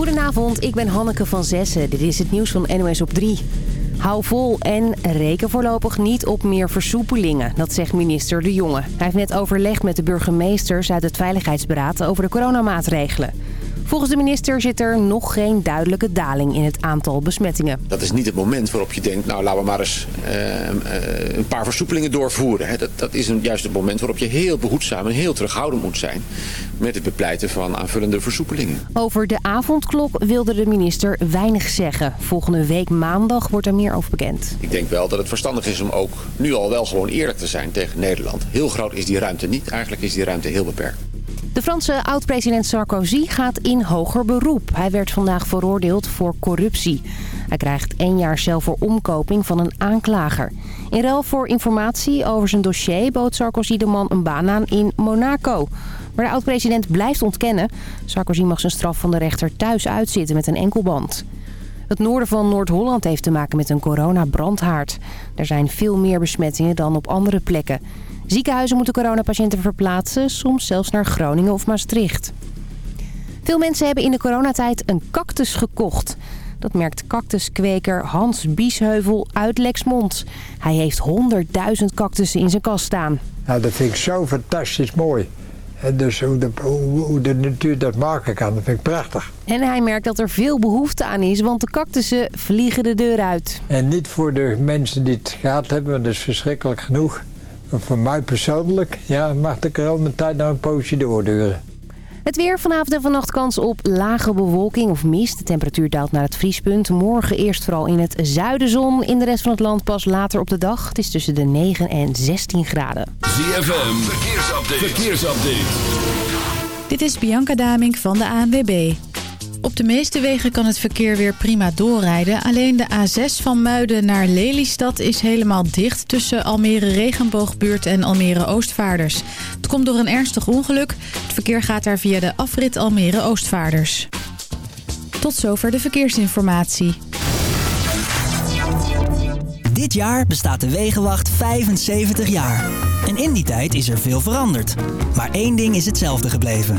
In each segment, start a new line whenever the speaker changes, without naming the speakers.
Goedenavond, ik ben Hanneke van Zessen. Dit is het nieuws van NOS op 3. Hou vol en reken voorlopig niet op meer versoepelingen, dat zegt minister De Jonge. Hij heeft net overlegd met de burgemeesters uit het Veiligheidsberaad over de coronamaatregelen. Volgens de minister zit er nog geen duidelijke daling in het aantal besmettingen.
Dat is niet het moment waarop je denkt, nou laten we maar eens uh, uh, een paar versoepelingen doorvoeren. Hè. Dat, dat is een, juist het moment waarop je heel behoedzaam en heel terughoudend moet zijn met het bepleiten van aanvullende versoepelingen.
Over de avondklok wilde de minister weinig zeggen. Volgende week maandag wordt er meer over bekend.
Ik denk wel dat het verstandig is om ook nu al wel gewoon eerlijk te zijn tegen Nederland. Heel groot is die ruimte niet, eigenlijk is die ruimte heel beperkt.
De Franse oud-president Sarkozy gaat in hoger beroep. Hij werd vandaag veroordeeld voor corruptie. Hij krijgt één jaar cel voor omkoping van een aanklager. In ruil voor informatie over zijn dossier bood Sarkozy de man een baan aan in Monaco. Maar de oud-president blijft ontkennen. Sarkozy mag zijn straf van de rechter thuis uitzitten met een enkelband. Het noorden van Noord-Holland heeft te maken met een coronabrandhaard. Er zijn veel meer besmettingen dan op andere plekken. Ziekenhuizen moeten coronapatiënten verplaatsen, soms zelfs naar Groningen of Maastricht. Veel mensen hebben in de coronatijd een cactus gekocht. Dat merkt cactuskweker Hans Biesheuvel uit Lexmond. Hij heeft 100.000 cactussen in zijn kast staan.
Nou, dat vind ik zo fantastisch mooi. En dus hoe de, hoe de natuur dat maken kan, dat vind ik prachtig.
En hij merkt dat er veel behoefte aan is, want de cactussen vliegen de deur uit.
En niet voor de mensen die het gehad hebben, want dat is verschrikkelijk genoeg. Voor mij persoonlijk, ja, mag de coronatijd nou een poosje doorduren.
Het weer vanavond en vannacht kans op lage bewolking of mist. De temperatuur daalt naar het vriespunt. Morgen eerst vooral in het zuiden zon. In de rest van het land pas later op de dag. Het is tussen de 9 en 16 graden.
ZFM, verkeersupdate. verkeersupdate.
Dit is Bianca Damink van de ANWB. Op de meeste wegen kan het verkeer weer prima doorrijden. Alleen de A6 van Muiden naar Lelystad is helemaal dicht... tussen Almere Regenboogbuurt en Almere Oostvaarders. Het komt door een ernstig ongeluk. Het verkeer gaat daar via de afrit Almere Oostvaarders. Tot zover de verkeersinformatie.
Dit jaar bestaat de Wegenwacht 75 jaar. En in die tijd is er veel veranderd. Maar één ding is hetzelfde gebleven.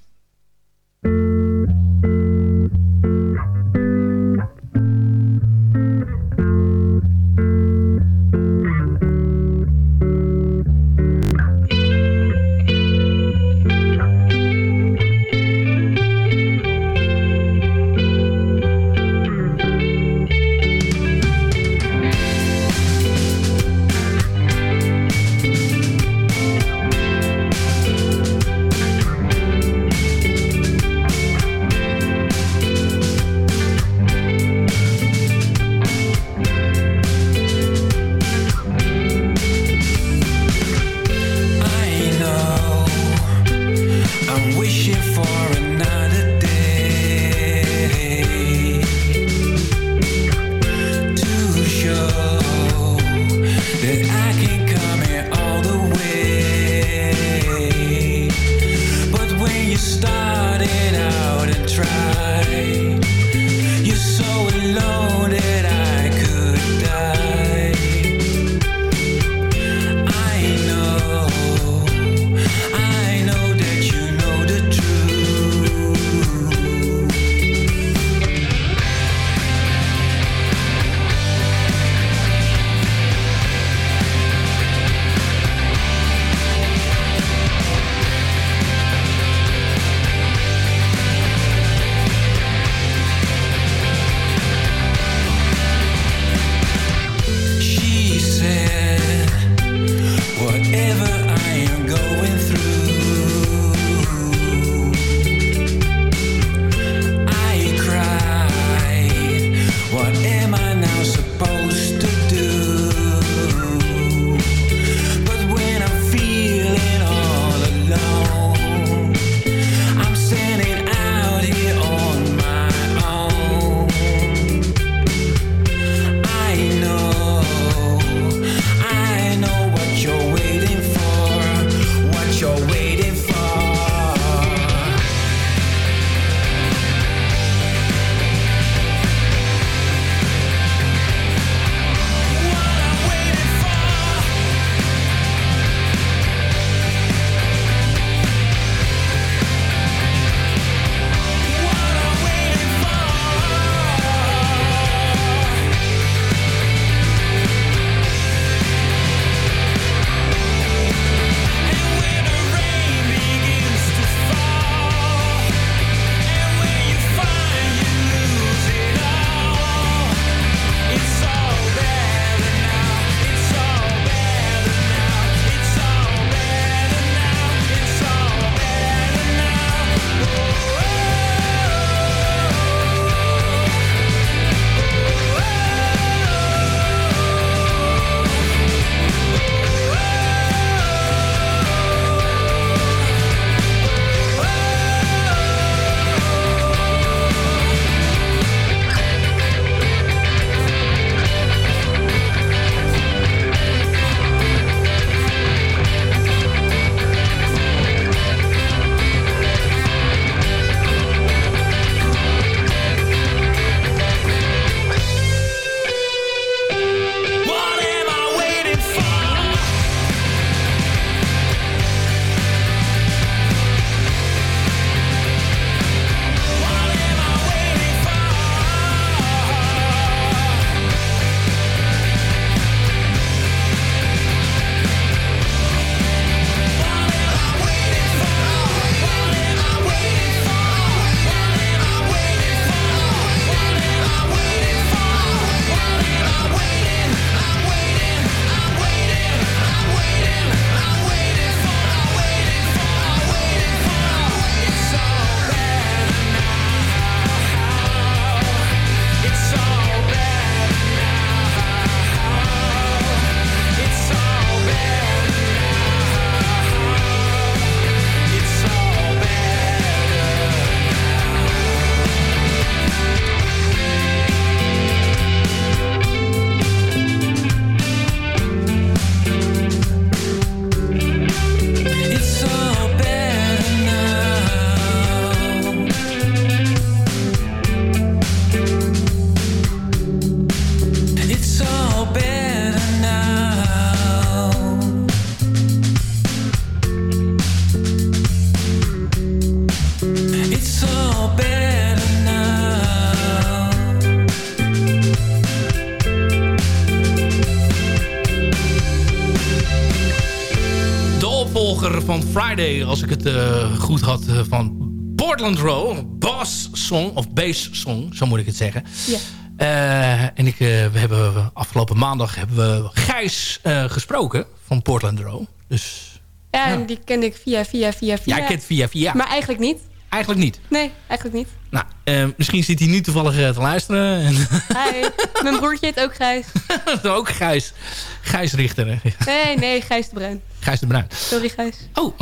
Song, of Bass Song, zo moet ik het zeggen. Ja. en ik, we hebben afgelopen maandag hebben we Gijs gesproken van Portland Row. Dus,
ja, en die kende ik via, via, via, via.
Ja, kent via, via.
Maar eigenlijk niet.
Eigenlijk niet?
Nee, eigenlijk niet.
Nou, uh, misschien zit hij nu toevallig uh, te luisteren.
Hi, mijn broertje heet ook Gijs.
ook Gijs. Gijs Richter.
Nee, nee, Gijs de Bruin.
Gijs de Bruin.
Sorry, Gijs.
Oh.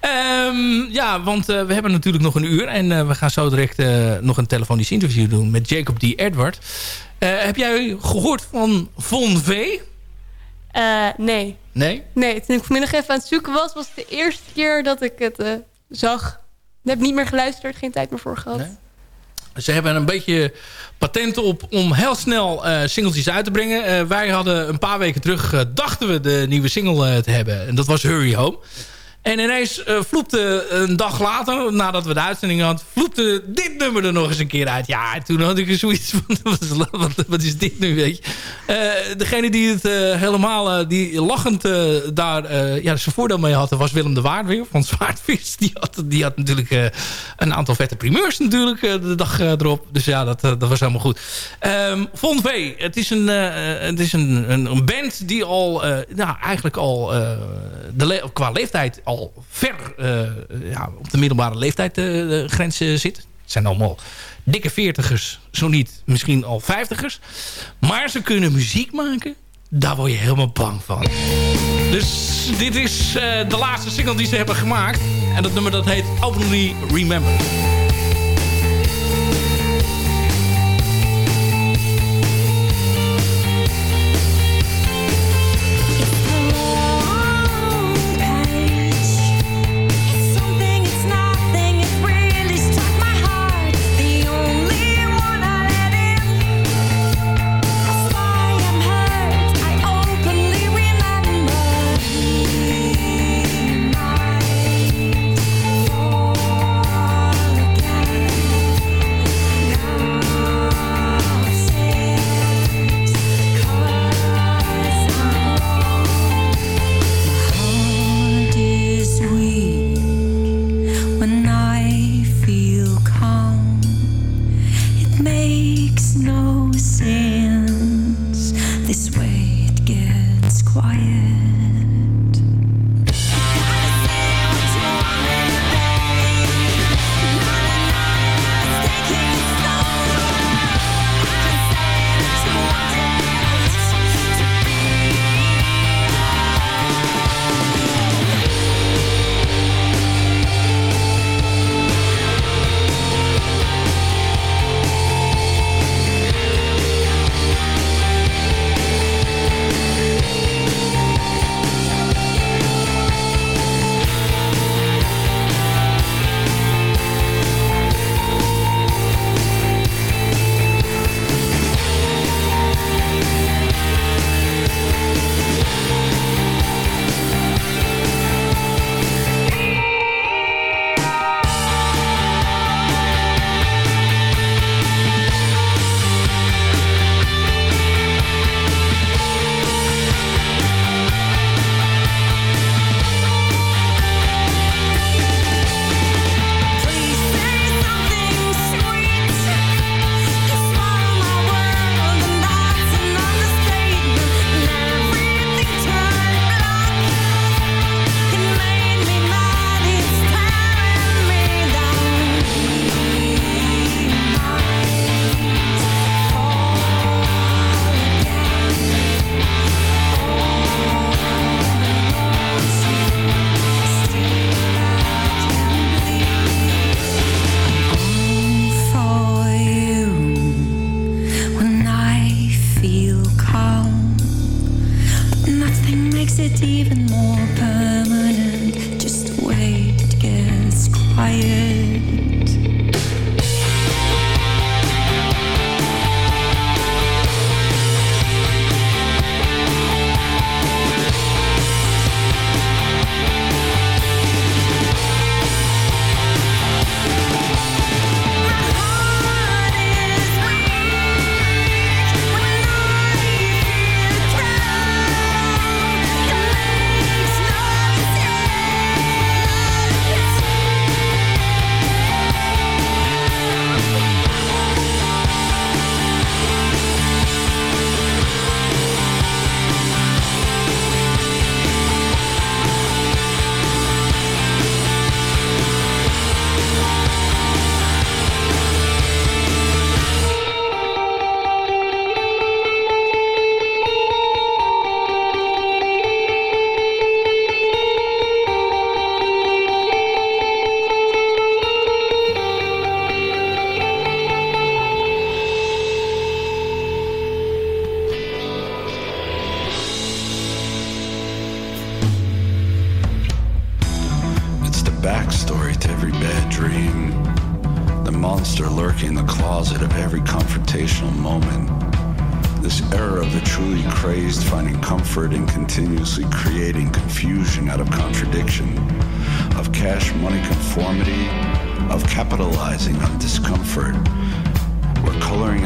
um, ja, want uh, we hebben natuurlijk nog een uur. En we gaan zo direct nog een telefonisch interview doen met Jacob D. Edward. heb jij gehoord van Von V?
nee.
Nee?
Nee, toen ik vanmiddag even aan het zoeken was... was het de eerste keer dat ik het zag. Heb niet meer geluisterd, geen tijd meer voor gehad.
Ze hebben een beetje patent op om heel snel uh, uit te brengen. Uh, wij hadden een paar weken terug, uh, dachten we de nieuwe single te hebben. En dat was Hurry Home. En ineens uh, vloepte een dag later, nadat we de uitzending hadden... vloepte dit nummer er nog eens een keer uit. Ja, toen had ik zoiets van, wat, wat, is dit nu, weet je? Uh, degene die het uh, helemaal, die lachend daar ja, zijn voordeel mee had... was Willem de Waard weer, van Zwaardvis. Die had, die had natuurlijk een aantal vette primeurs natuurlijk de dag erop. Dus ja, dat, dat was helemaal goed. Um, Von V, het is een, het is een, een, een, band die al, nou, eigenlijk al de le qua leeftijd... al ver uh, ja, op de middelbare leeftijd uh, grens zit. Het zijn allemaal dikke veertigers, zo niet misschien al vijftigers. Maar ze kunnen muziek maken, daar word je helemaal bang van. Dus dit is uh, de laatste single die ze hebben gemaakt. En dat nummer dat heet Openly Remember.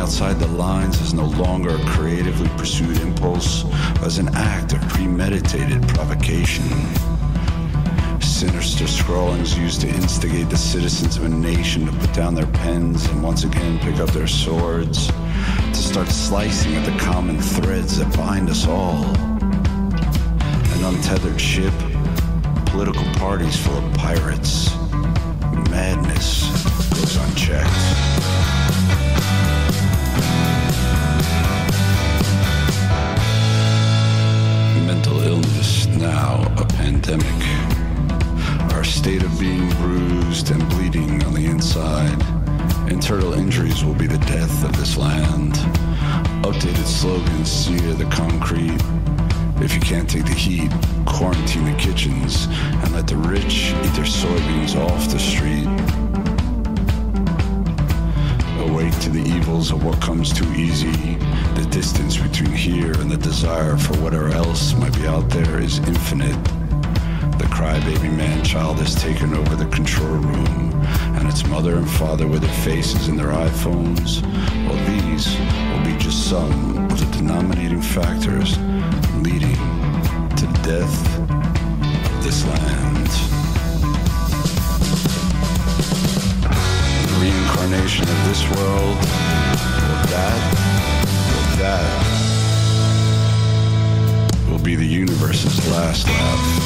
Outside the lines is no longer a creatively pursued impulse, as an act of premeditated provocation. Sinister scrawlings used to instigate the citizens of a nation to put down their pens and once again pick up their swords, to start slicing at the common threads that bind us all. An untethered ship, political parties full of pirates, madness goes unchecked. Mental illness now a pandemic. Our state of being bruised and bleeding on the inside. Internal injuries will be the death of this land. Updated slogans sear the concrete. If you can't take the heat, quarantine the kitchens and let the rich eat their soybeans off the street. To the evils of what comes too easy. The distance between here and the desire for whatever else might be out there is infinite. The crybaby man child has taken over the control room, and its mother and father with their faces in their iPhones. Well, these will be just some of the denominating factors leading to the death of this land. The reincarnation of this world, or that, or that, will be the universe's last laugh.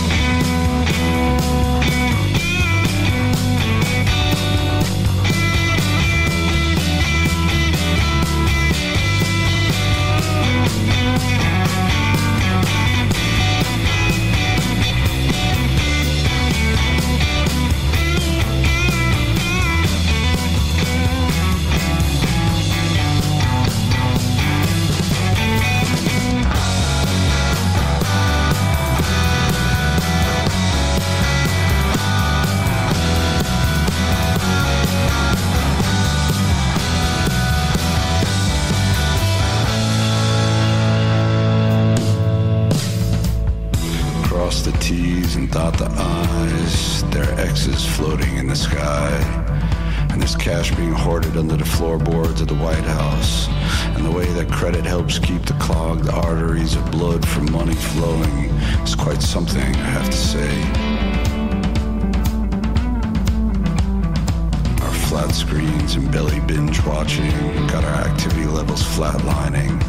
Binge watching got our activity levels flatlining.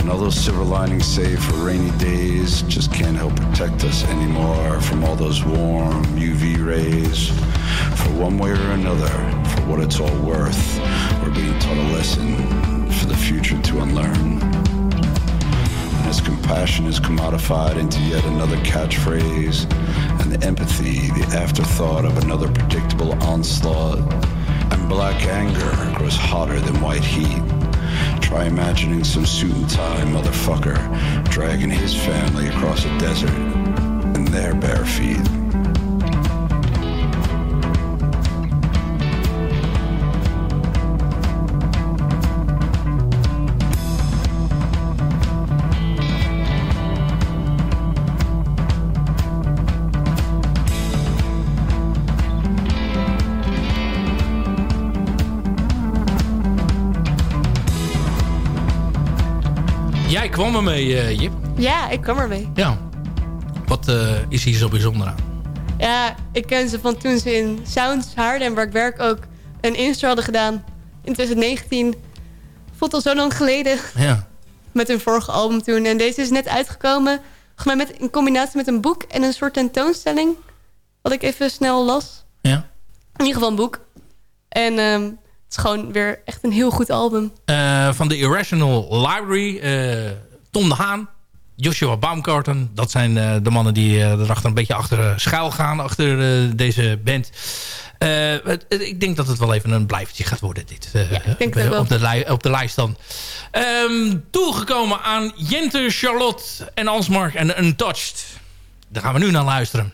And all those silver linings saved for rainy days just can't help protect us anymore from all those warm UV rays. For one way or another, for what it's all worth, we're being taught a lesson for the future to unlearn. As compassion is commodified into yet another catchphrase, and the empathy, the afterthought of another predictable onslaught, black anger grows hotter than white heat. Try imagining some suit and tie motherfucker dragging his family across a desert in their bare feet.
Jij kwam ermee, eh Jip.
Ja, ik kwam ermee.
Ja. Wat eh, is hier zo bijzonder aan?
Ja, ik ken ze van toen ze in Sounds Haarlem, waar ik werk, ook een intro hadden gedaan. In 2019. Voelt al zo lang geleden.
Ja.
Met hun vorige album toen. En deze is net uitgekomen. Mij met, in combinatie met een boek en een soort tentoonstelling. Wat ik even snel las.
Ja.
In ieder geval een boek. En het is gewoon weer echt een heel goed album.
Eh, van de Irrational Library. eh, Tom de Haan. Joshua Baumgarten. Dat zijn eh, de mannen die erachter een beetje achter schuil gaan. Achter deze band. Het- het- ik denk dat het wel even een blijvertje gaat worden. Dit,
ik denk het wel.
op, de op de lijst dan. Ehm, toegekomen aan Jente, Charlotte en Alsmark en Untouched. Daar gaan we nu naar luisteren.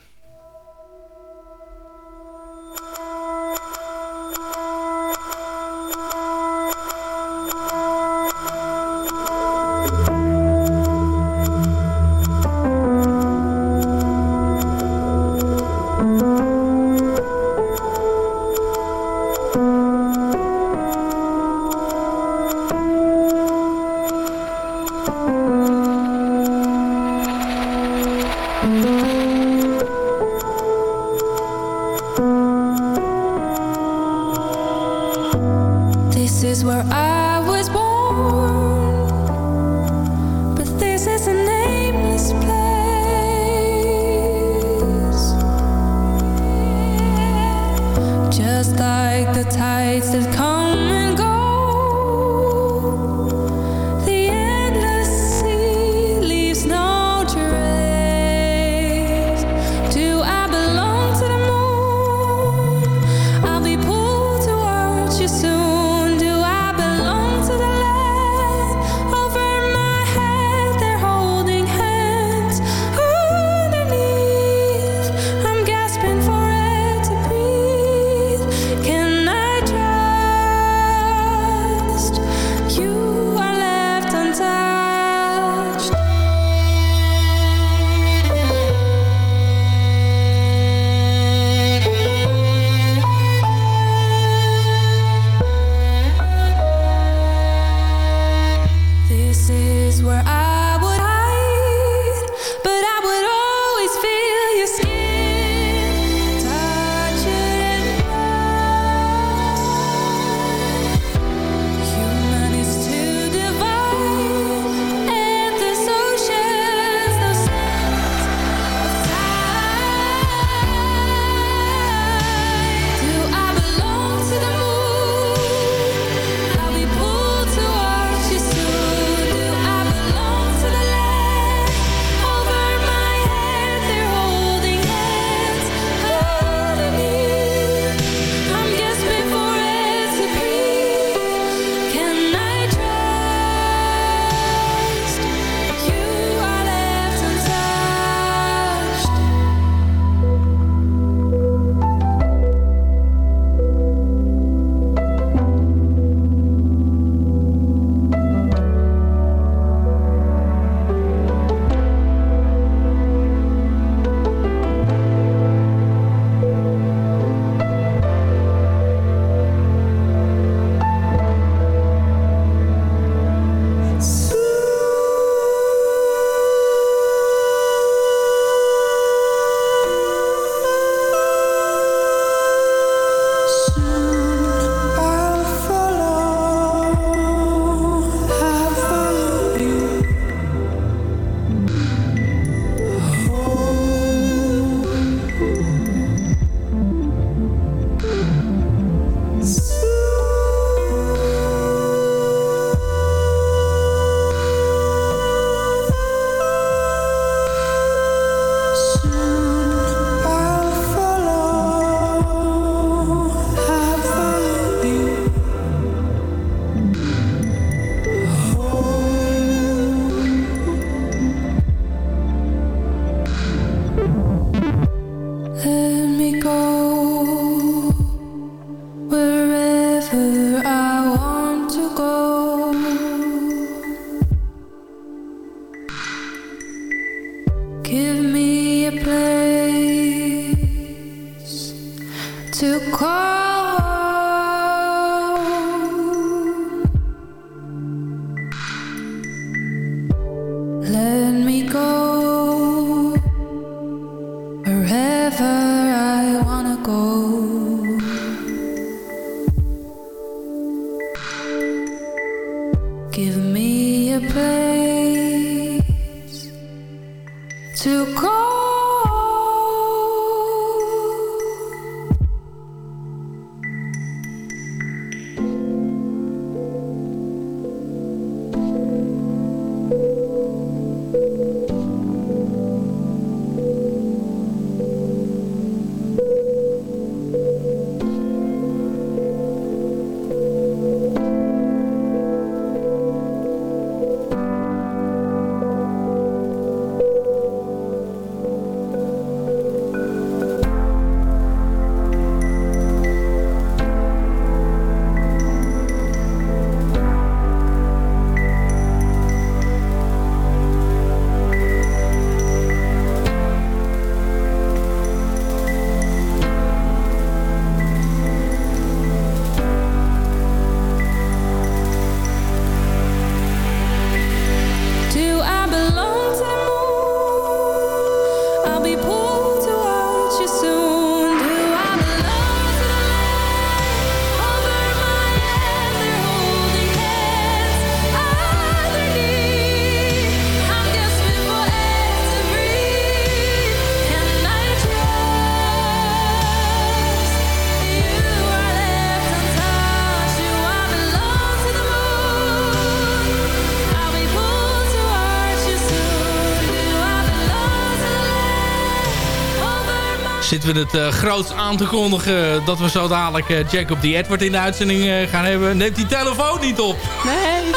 We het uh, groots aan te kondigen dat we zo dadelijk uh, Jacob die Edward in de uitzending uh, gaan hebben. Neemt die telefoon niet op.
Nee.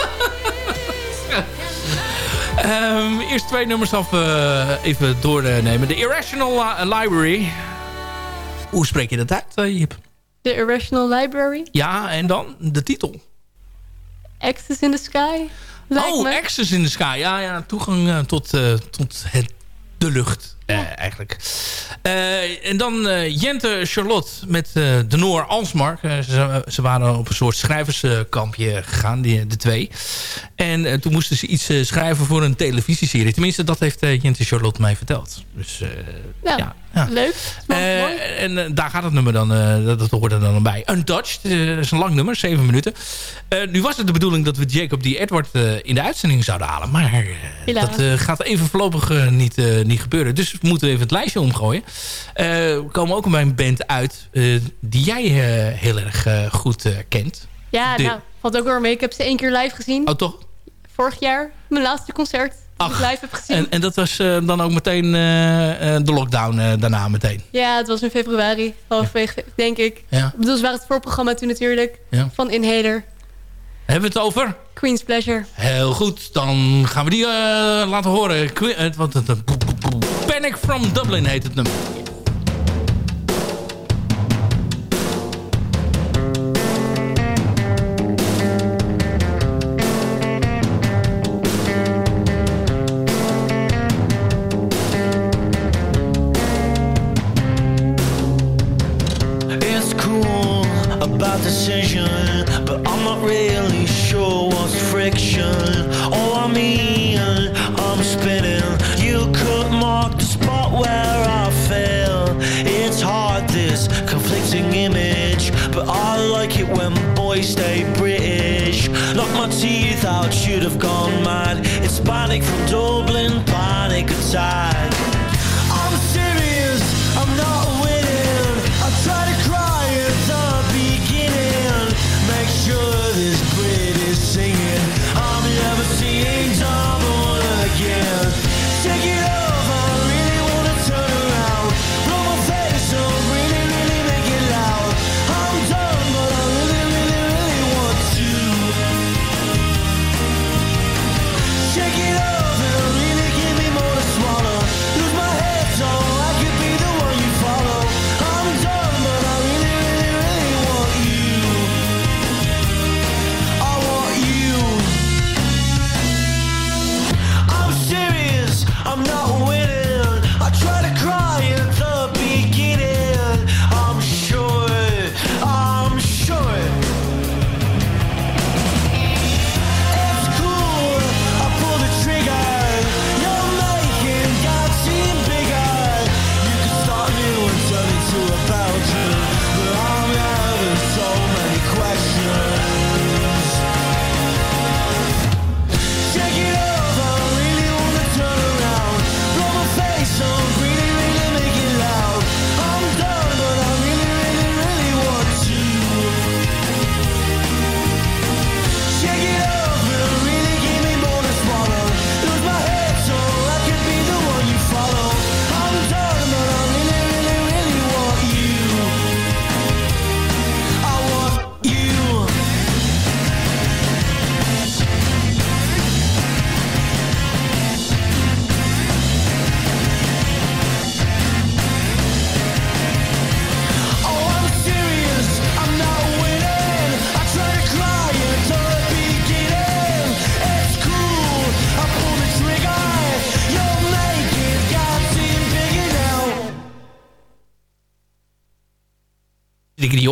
um, eerst twee nummers af even doornemen. The Irrational Library. Hoe spreek je dat uit, Jip?
The Irrational Library?
Ja, en dan de titel.
Access in the Sky.
oh, me. Access in the Sky. Ja, ja toegang tot, tot het, de lucht. Uh, eigenlijk. Uh, en dan uh, Jente Charlotte met de Noor Alsmark. Ze, ze, waren op een soort schrijverskampje gegaan, die, de twee. En toen moesten ze iets schrijven voor een televisieserie. Tenminste, dat heeft Jente Charlotte mij verteld. Dus
ja,
ja,
ja. leuk.
en daar gaat het nummer dan, dat, dat hoort er dan bij. Untouched, dat is een lang nummer, zeven minuten. nu was het de bedoeling dat we Jacob D. Edward in de uitzending zouden halen. Maar dat gaat even voorlopig niet, niet gebeuren. Dus moeten we even het lijstje omgooien. We komen ook bij een band uit die jij heel erg goed kent.
Ja,
de...
nou, valt ook weer mee. Ik heb ze één keer live gezien.
Oh, toch?
Vorig jaar, mijn laatste concert. Ik live heb gezien.
En, en dat was dan ook meteen de lockdown daarna meteen?
Ja, het was in februari. Halverwege, ja. denk ik.
Ja.
Ze waren het voorprogramma toen natuurlijk. Ja. Van Inhaler.
Hebben we het over?
Queen's Pleasure.
Heel goed, dan gaan we die laten horen. Qu wat, wat, Panic from Dublin heet het nummer.
Have gone mad. It's panic from Dublin, panic attack.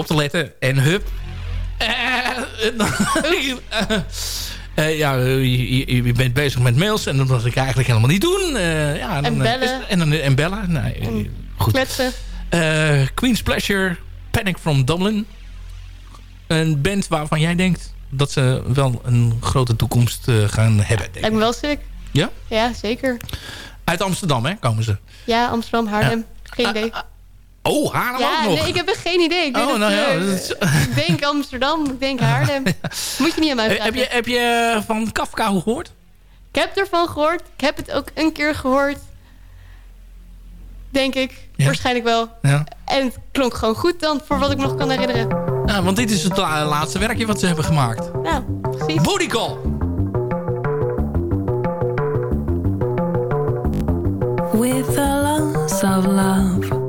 Te letten. En hup. Eh, eh, ja, je, je- je bent bezig met mails. En dat was ik eigenlijk helemaal niet doen. Eh, ja,
En
eh,
bellen.
is- en, dan- en bellen. Nee, eh, goed.
Kletsen.
Eh, Queen's Pleasure, Panic from Dublin. Een band waarvan jij denkt dat ze wel een grote toekomst eh, gaan hebben. denk ik.
Lijkt me wel sick.
Ja?
Ja, zeker.
Uit Amsterdam, hè, komen ze.
Ja, Amsterdam, Haarlem. Geen idee.
Oh, Haarlem
ja,
ook nog?
Nee, ik heb echt geen idee. Ik,
oh, nou, ja,
eh, ik denk Amsterdam, ik denk Haarlem. Moet je niet aan mij
eh,
vragen.
Heb je, heb je eh, van Kafka gehoord?
Ik heb ervan gehoord. Ik heb het ook een keer gehoord. Denk ik. Waarschijnlijk wel.
Ja.
En het klonk gewoon goed dan, voor wat ik me nog kan herinneren.
Ja, want dit is het laatste werkje wat ze hebben gemaakt.
Ja, precies.
Booty.
With the loss of love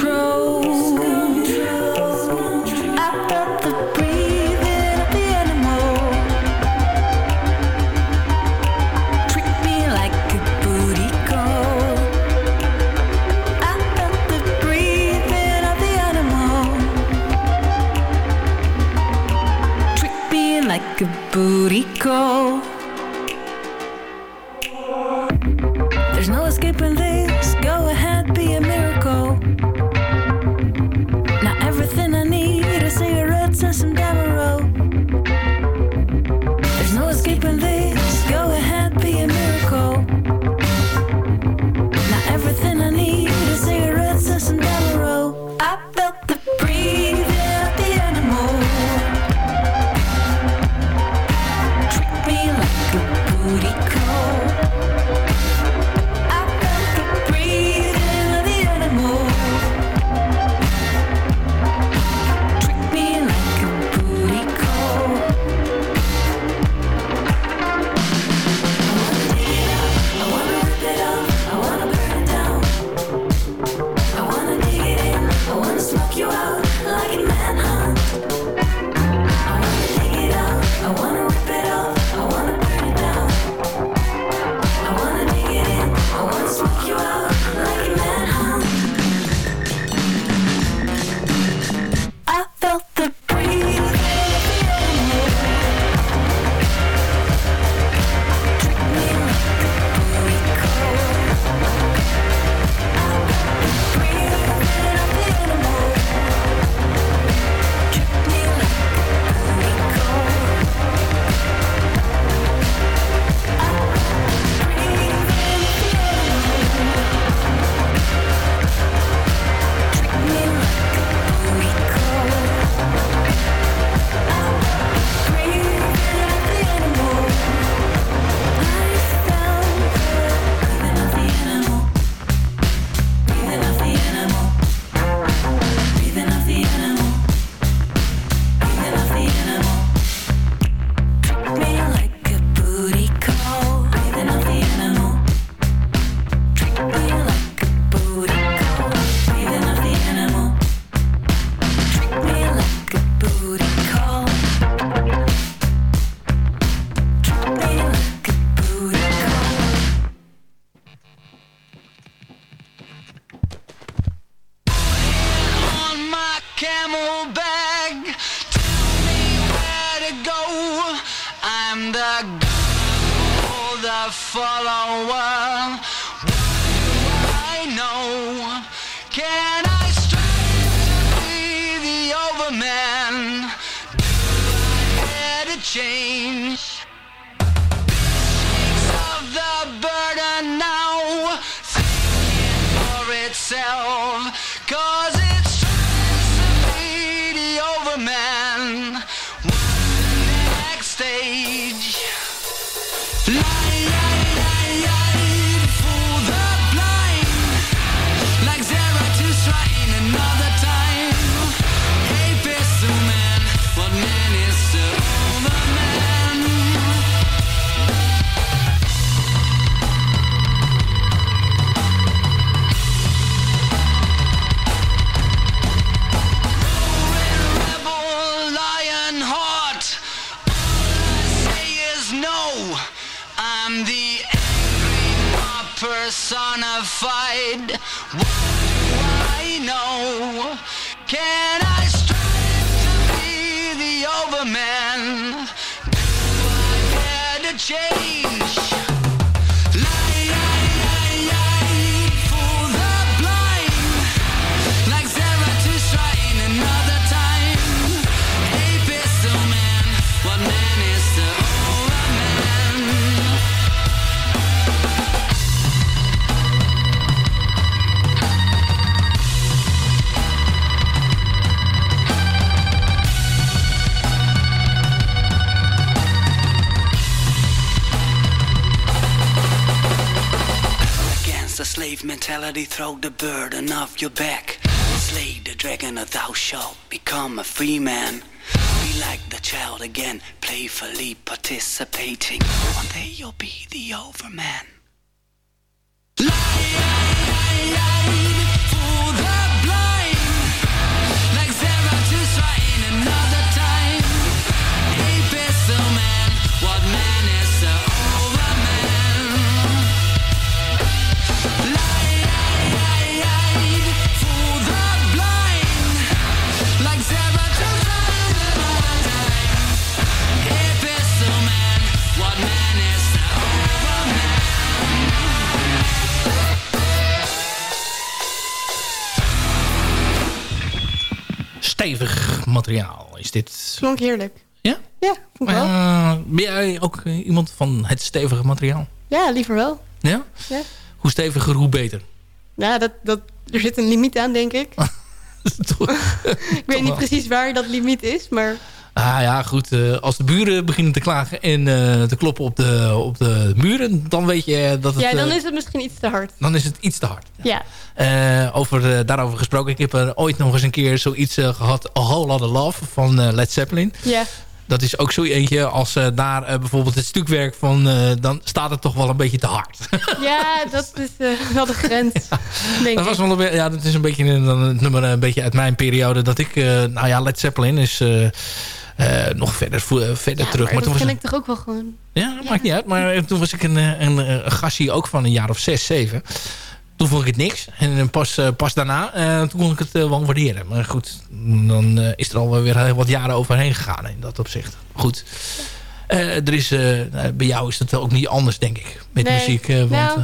throw the burden off your back. Slay the dragon, or thou shalt become a free man. Be like the child again, playfully participating. One day you'll be the overman.
Stevig materiaal is dit.
Klonk heerlijk.
Ja?
Ja, vond ik wel.
Eh, ben jij ook eh, iemand van het stevige materiaal?
Ja, liever wel.
Ja?
Ja.
Hoe steviger, hoe beter.
Nou, dat, dat, er zit een limiet aan, denk ik. ik weet niet precies waar dat limiet is, maar...
Ah ja, goed. eh, als de buren beginnen te klagen en eh, te kloppen op de, op de muren... dan weet je dat het...
ja, dan
eh,
is het misschien iets te hard.
dan is het iets te hard.
Ja.
Eh, over, eh, daarover gesproken. Ik heb er ooit nog eens een keer zoiets eh, gehad. A Whole Lotta Love van eh, Led Zeppelin.
Ja.
Dat is ook zo eentje. Als eh, daar eh, bijvoorbeeld het stukwerk van... eh, dan staat het toch wel een beetje te hard.
Ja, dat is eh, wel de grens, denk
dat, was wel een, ja, dat is een beetje een, nummer een beetje uit mijn periode. Dat ik... eh, nou ja, Led Zeppelin is... eh, nog verder, eh, verder terug.
Maar dat ken ik toch ook wel gewoon.
Ja, dat maakt niet uit. Maar toen was ik een, eh, een, een gassie ook van een jaar of zes, zeven. Toen vond ik het niks. En pas, pas daarna, toen kon ik het eh, wel waarderen. Maar goed, dan is er alweer wat jaren overheen gegaan in dat opzicht. Goed. Er is, nou, bij jou is dat ook niet anders, denk ik. Met
Nee.
muziek. want,
nou,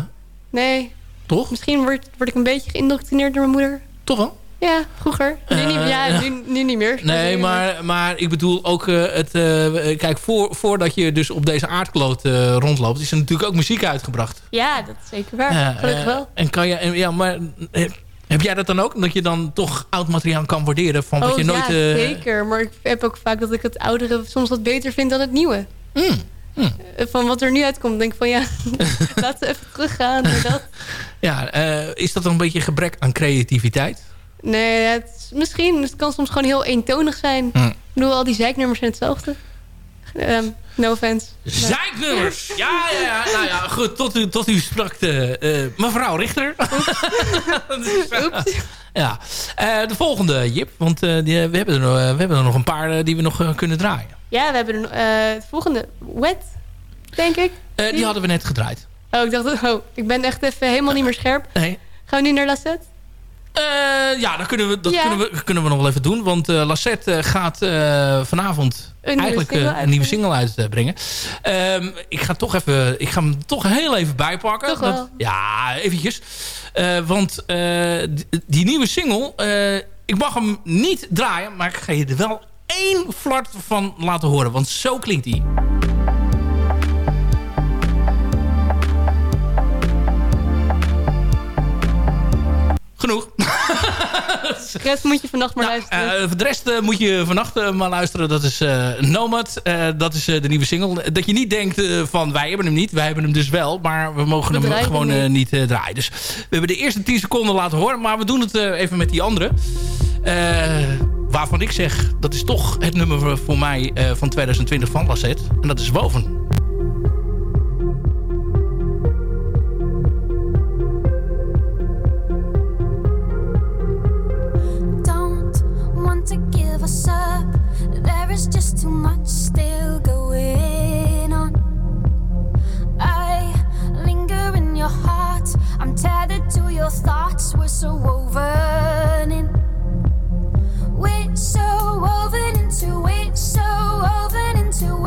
nee.
Toch?
Misschien word, word ik een beetje geïndoctrineerd door mijn moeder.
Toch wel?
Ja, vroeger. Nu, niet,
Eh,
ja. Nu, nu niet meer.
Nee, maar, maar ik bedoel ook eh, het... eh, kijk, voor, voordat je dus op deze aardkloot rondloopt... is er natuurlijk ook muziek uitgebracht.
Ja, dat is zeker waar. Gelukkig wel.
En kan je, en, ja, maar heb, jij dat dan ook? Dat je dan toch oud materiaal kan waarderen van wat
oh
je nooit...
ja, zeker. Maar ik heb ook vaak dat ik het oudere soms wat beter vind dan het nieuwe.
Hmm,
Eh, Van wat er nu uitkomt, denk ik van ja, laten we even teruggaan dat.
ja, is dat dan een beetje gebrek aan creativiteit?
Nee, het is, misschien. Het kan soms gewoon heel eentonig zijn.
Hm.
Ik bedoel, al die zeiknummers zijn hetzelfde. Ehm, no offense.
Zeiknummers! Ja, ja, ja. Nou ja, goed. Tot u, tot u sprak de, eh, mevrouw Richter. ja. Eh, de volgende, Jip. Want eh, die, we, hebben er, nog- we hebben er nog een paar die we nog kunnen draaien.
Ja, we hebben een, het volgende. Wet, denk ik.
Die hadden we net gedraaid.
Oh, ik dacht, oh, ik ben echt even helemaal niet meer scherp.
Nee.
Gaan we nu naar Lassette?
Eh, ja, dat, kunnen we, dat
Ja.
kunnen, we, kunnen we nog wel even doen. Want eh Lassette eh, gaat vanavond
nieuwe
eigenlijk een nieuwe single uitbrengen. Ehm, ik, ga toch even, ik ga hem toch heel even bijpakken.
Toch wel?
Dat- ja, eventjes. Want die, die nieuwe single... ik mag hem niet draaien, maar ik ga je er wel één flart van laten horen. Want zo klinkt hij. Genoeg.
De rest moet je vannacht maar luisteren.
Eh, voor de rest eh, moet je vannacht eh, maar luisteren. Dat is Nomad. Dat is de nieuwe single. Dat je niet denkt van wij hebben hem niet. Wij hebben hem dus wel. Maar we mogen
We
hem gewoon niet draaien. Dus we hebben de eerste 10 seconden laten horen. Maar we doen het even met die andere. Waarvan ik zeg, dat is toch het nummer voor- mij van 2020 van Lassette. En dat is Woven.
There is just too much still going on. I linger in your heart. I'm tethered to your thoughts. We're so woven in. We're so woven into. So woven into.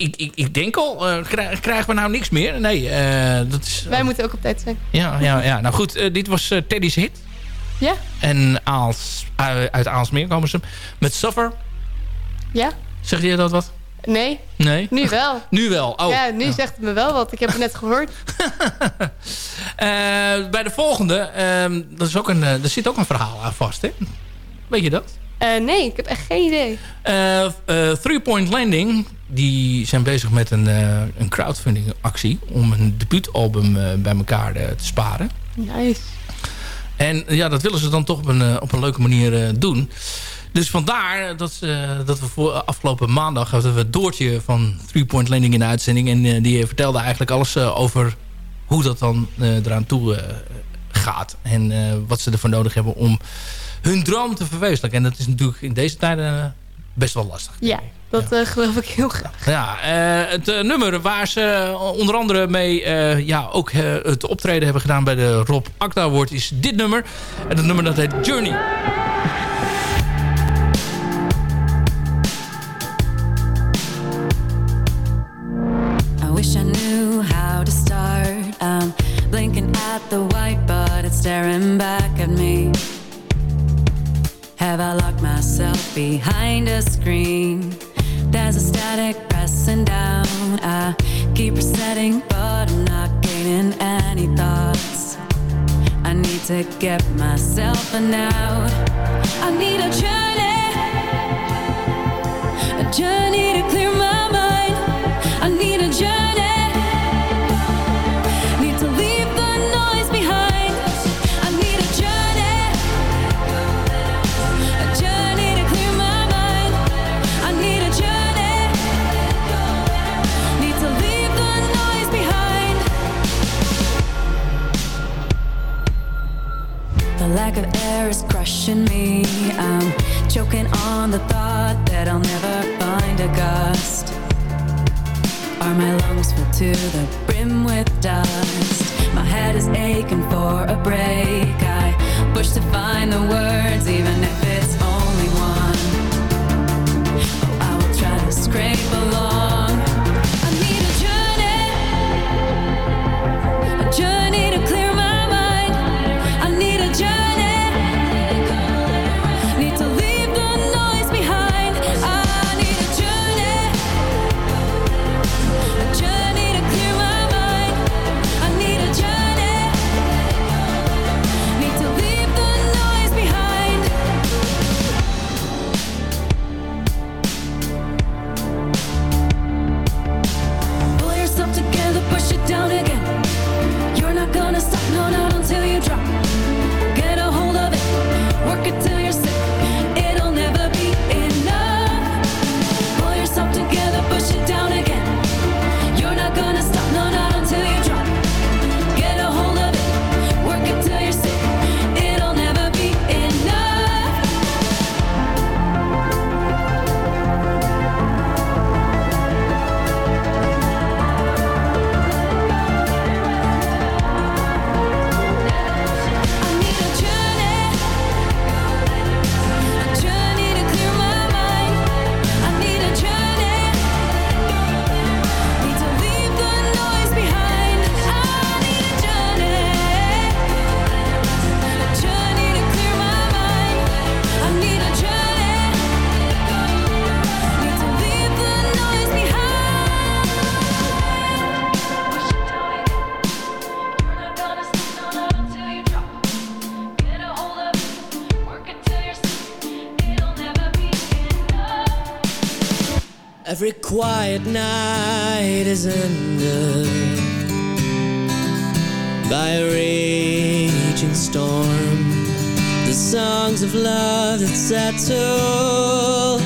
Ik, ik, ik, denk al, eh, krij- krijgen we nou niks meer? Nee, eh, dat is...
Wij moeten ook op tijd zijn.
Ja, ja, ja. nou goed, eh, dit was eh, Teddy's hit.
Ja?
En Aals, uit, Aalsmeer komen ze. Met Suffer.
Ja?
Zeg je dat wat?
Nee?
Nee?
Nu wel.
Nu wel. Oh.
ja, nu zegt het me wel wat. Ik heb het net gehoord.
Eh, bij de volgende, ehm, dat is ook een, eh, er zit ook een verhaal aan vast, hè? Weet je dat?
Eh, nee, ik heb echt geen idee.
Eh, eh, Three Point Landing, die zijn bezig met een, een crowdfunding actie... om een debuutalbum bij elkaar te sparen.
Nice.
En ja, dat willen ze dan toch op een, op een leuke manier doen. Dus vandaar dat, dat we voor afgelopen maandag... hadden we Doortje van Three Point Landing in de uitzending. En die vertelde eigenlijk alles over hoe dat dan eraan toe gaat. En wat ze ervoor nodig hebben om hun droom te verwezenlijken. En dat is natuurlijk in deze tijden eh, best wel lastig.
Ja, dat eh, geloof ik heel graag.
Ja, eh, het eh, nummer waar ze onder andere mee eh, ja, ook het optreden hebben gedaan bij de Rob Akda Award is dit nummer. En dat nummer dat heet Journey.
I wish I knew how to start. I'm blinking at the white, but it's staring back at me. Have I locked myself behind a screen? There's a static pressing down. I keep resetting, but I'm not gaining any thoughts. I need to get myself an out. I need a journey, a journey to clear my lack of air is crushing me. I'm choking on the thought that I'll never find a gust. Are my lungs filled to the brim with dust? My head is aching for a break. I push to find the words, even if it's only one. Oh, I will try to scrape along.
Every quiet night is ended by a raging storm. The songs of love that settle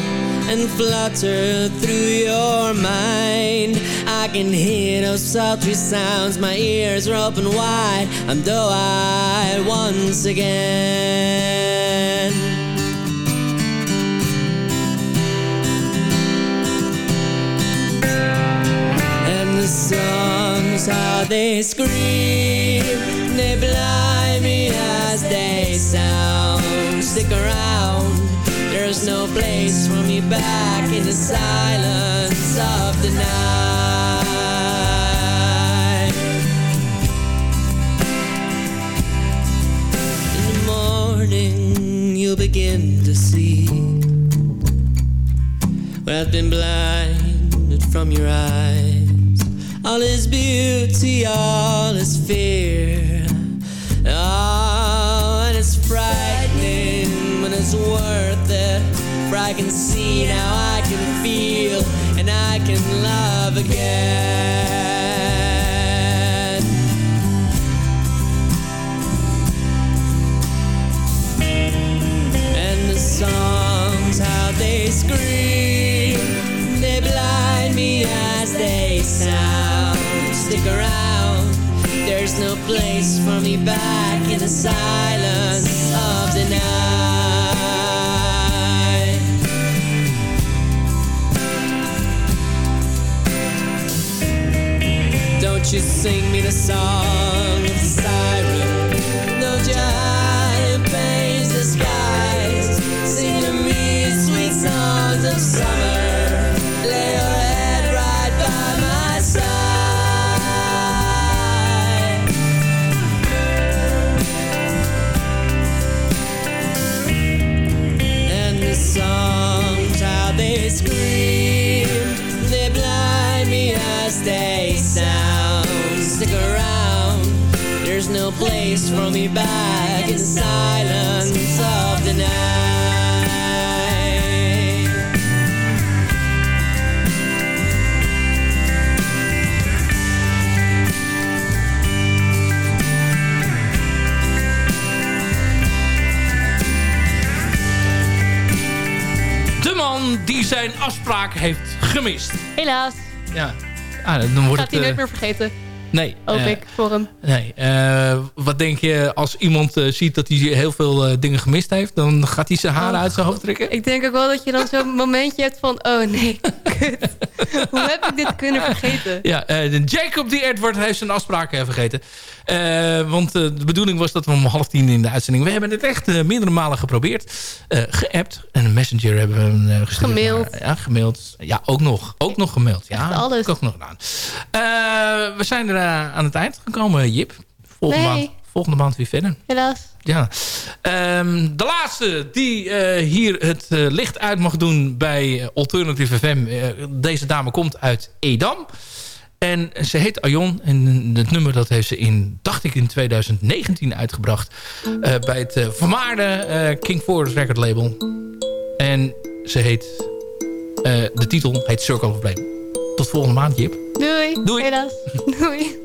and flutter through your mind. I can hear those sultry sounds, my ears are open wide. I'm doe-eyed once again. Songs, how they scream, they blind me as they sound. Stick around, there's no place for me back in the silence of the night. In the morning, you'll begin to see what I've been blinded from your eyes. All is beauty, all is fear. Oh, and it's frightening, but it's worth it. For I can see now, I can feel, and I can love again. And the songs, how they scream, they blind me as they sound. Around, there's no place for me back in the silence of the night. Don't you sing me the song place for me back in the silence of the night.
De man die zijn afspraak heeft gemist.
Helaas.
Ja. Ah, dan wordt
Gaat hij
het...
nooit
eh,
meer vergeten.
Nee.
Hoop
eh,
ik voor hem.
Nee. eh, wat denk je als iemand eh, ziet dat hij heel veel dingen gemist heeft? Dan gaat hij zijn haren
Oh.
uit zijn hoofd trekken?
Ik denk ook wel dat je dan zo'n momentje hebt van... Oh nee, kut. Hoe heb ik dit kunnen vergeten?
Ja, Jacob die Edward heeft zijn afspraak eh, vergeten. Want de bedoeling was dat we om half tien in de uitzending... We hebben het echt eh, meerdere malen geprobeerd. geappt. En een messenger hebben we hem gestuurd.
Gemaild.
Maar, ja, gemaild. Ja, ook nog. Ook nog gemaild. Ja,
alles.
ook nog gedaan. We zijn er aan het eind gekomen, Jip. Volgende,
Nee.
maand, volgende maand weer verder.
Helaas.
Ja. Ehm, de laatste die eh, hier het eh, licht uit mag doen bij eh, Alternative FM. eh, deze dame komt uit Edam. En ze heet Ayon. En het nummer dat heeft ze in, dacht ik, in 2019 uitgebracht. eh, bij het eh, vermaarde eh, King Forest record label. En ze heet... eh, de titel heet Circle of Blame. Tot volgende maand, Jip.
Doei.
Doei.
Doei.